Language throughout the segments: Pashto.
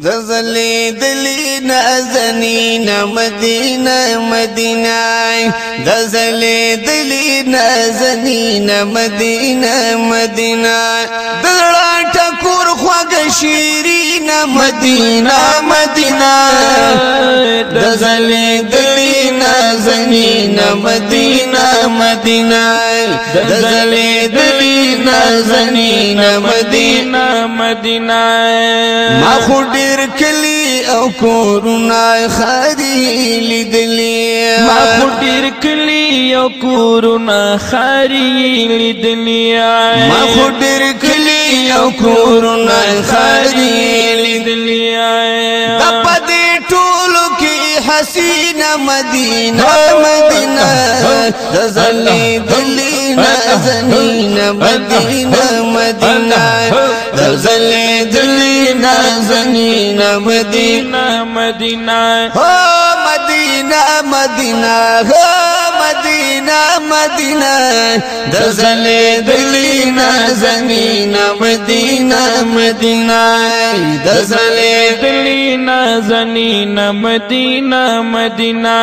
دزلی دلی نازنی نمدینه مدینه دزلی دلی نازنی نمدینه مدینه دلړه ټکور خوګ شیرین مدینه مدینه دزلی مدینه مدینه د زلې دلی نازنینه مدینه مدینه ما خو ډیر کلی او کورونه خاري لیدلی ما خو ډیر کلی او کورونه خاري لیدلی ما خو ډیر کلی او کورونه خاري لیدلی د پدې ټولو کې حسین مدينة مدينة زلی دلی نازنین مدینہ مدینہ زلی دلی نازنین مدینہ مدینہ ہو مدینہ مدینه د زلې دلینا زمینا مدینه مدینه د زلې دلینا زمینا مدینه مدینه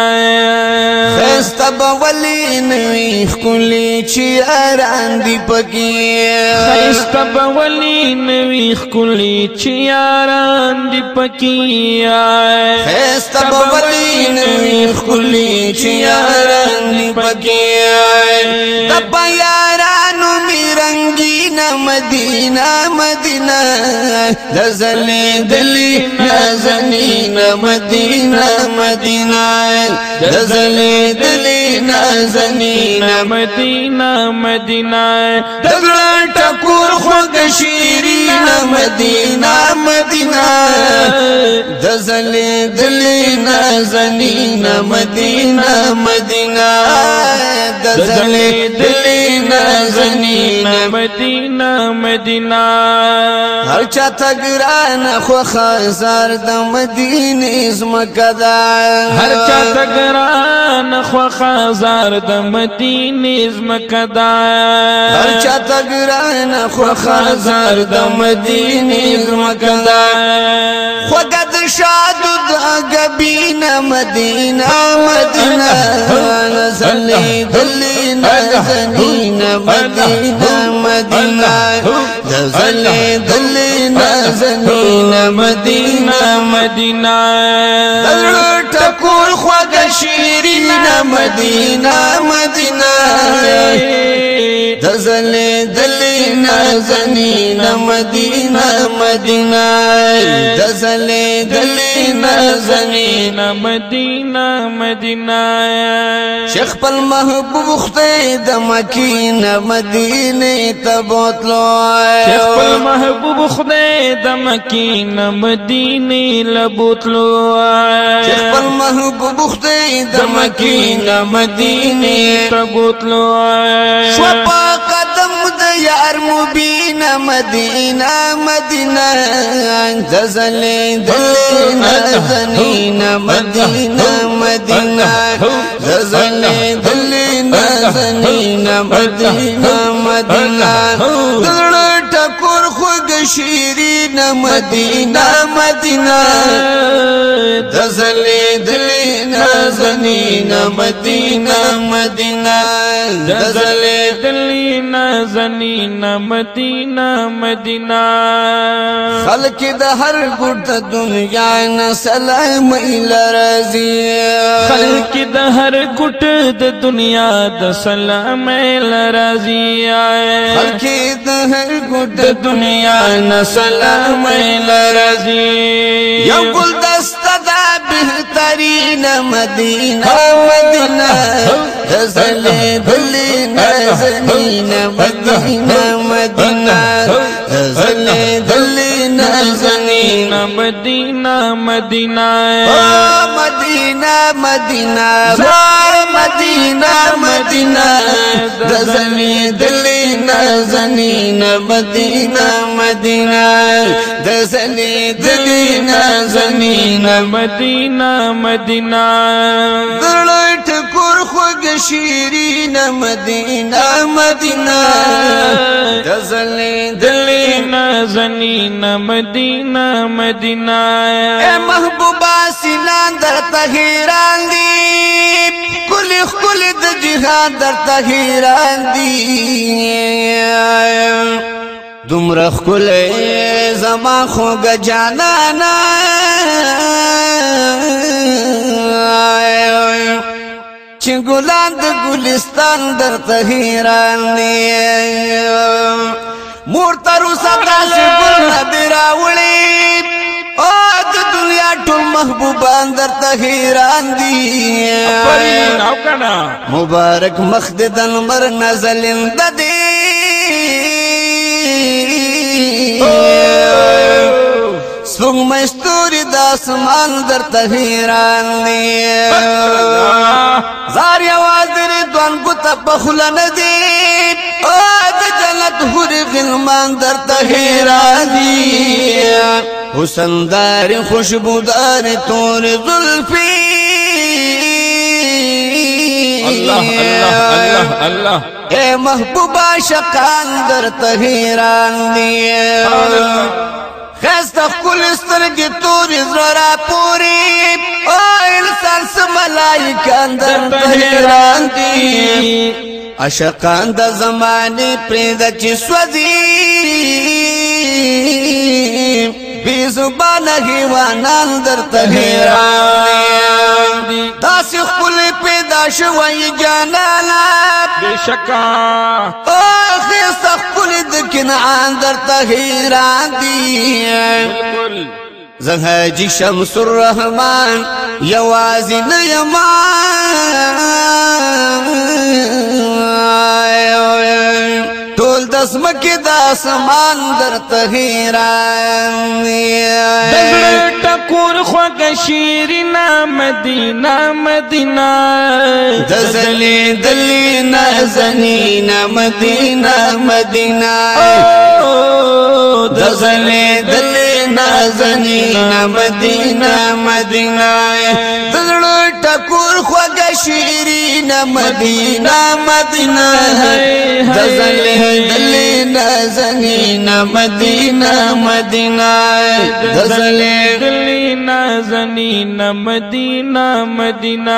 خسته بولی نوی خلی چی اران دی پکی خسته بولی نوی خلی چی اران دی پکی خسته بولی نوی خلی چی اران دی پکی د بیارانو می رنگینا مدینہ مدینہ د زلی دلی نازنینا مدینہ مدینہ د زلی دلی نازنینا مدینہ مدینہ د ګړټ کور خوګ شیرینا مدینہ مدینہ دزل دلی ن مدینہ مدینہ دزل دلی ن مدینہ مدینہ هر چا تګران خو خزر د مدینه زمکه دا هر چا تګران خو خزر د مدینه زمکه دا هر چا تګران خو خزر د مدینه زمکه دا خوګه د شاد د غبین مدینه مدینه نزلی دلی نزنینه مدینه مدینه نزلی دلی مدینه زمينه مدینه مدینه دلړ ټکول خوږه شیرینه مدینه مدینه د زلې مدینه زنینا مدینه مدینه د زلې دلې نه زنینا مدینه مدینه شیخ پل محبوب خته د مکینه مدینه تبوتلو شیخ پل محبوب خته د مکینه مدینه لبوتلو شیخ پل محبوب خته د مکینه مدینه تبوتلو شپه یار مبین مدینہ مدینہ ززل دلین زنین مدینہ مدینہ ززل دلین زنین مدینہ مدینہ دلڑ ټکور خوږ شیرین مدینہ مدینہ ززل دلین نازنین مدینہ مدینہ دزل دلی نازنین مدینہ مدینہ خلق دا ہر گرد دنیا نسل مئل رازی خلق دا ہر گرد دا دنیا دا سلام مئل رازی آئے خلق دا ہر گرد دنیا نسل مئل رازی یا گل دا Medina Medina दुलिन सीना Medina Medina दुलिन सनी न مدینہ مدینہ مدینہ مدینہ زنینا مدینه د زنی دلینا زنینا مدینه مدینه د زنی دلینا زنینا مدینه مدینه دلټ کور خوګ شیرینا مدینه مدینه د زنی دلینا زنینا مدینه مدینه اے محبوبا سیلان در تهران دی خپل خپل د جهان درته حیران دي دومره خپل زما خوګ جانانا چې ګلان د ګلستان درته حیران دي مور تر اوسه تاسو ګل دراوړي ټول محبوبان درته حیران دي او کنا مبارک مخ د دلمر نازلند دي سپوږ مستوري د اسمان درته حیران دي زار یواز درې دوان ګوت په خله نه دي او د جنت حور غلمان درته حیران دي حسندار خوشبودار تور زلفی الله الله الله الله اے محبوبا شقان در تهیران دی خست خپل سترګې تور زرا پوری او انسان سم ملائکه اندر تهیران دی عشقان د زمانه پرې د چ سوځي بی زبان حیوانان در تهیرانی داس خپل پیدا شوی جانانا بشکا اخی سخپل د کنعان در تهیران دی زهاجی شمس الرحمن یوازی نیمان ټول د سمکه د اسمان در تغیران د زړه ټکور خوګه شیرینا مدینه مدینه د زلی دلی نازنینا مدینه مدینه د زلی دلی نازنینا مدینه مدینه د زړه شیرین مدینہ مدینہ دزلیل زنین مدینہ مدینہ دزلیل زنین مدینہ مدینہ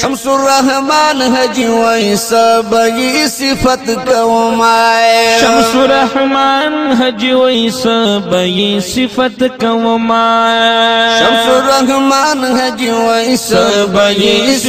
شمس الرحمن حجی ویسا بگی صفت کومائے شمس الرحمن حجی ویسا بگی صفت کومائے شمس الرحمن حجی ویسا بگی صفت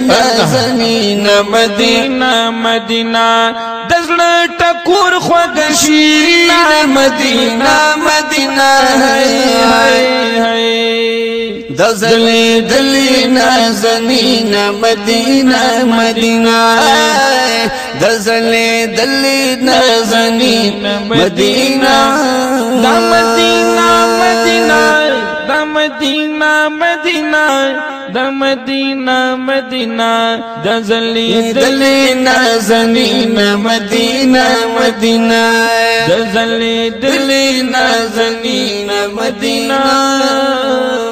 مدینه زمينه مدینه مدینه دزړه ټکور خوږ شي مدینه مدینه هاي هاي دزلې دلې نه زمينه مدینه مدینه دزلې دلې نه زمينه مدینه دا مدینه مدینه دا مدینه مدینه د مدینه مدینه د زلی دلی نازنین مدینه مدینه د زلی دلی نازنین مدینه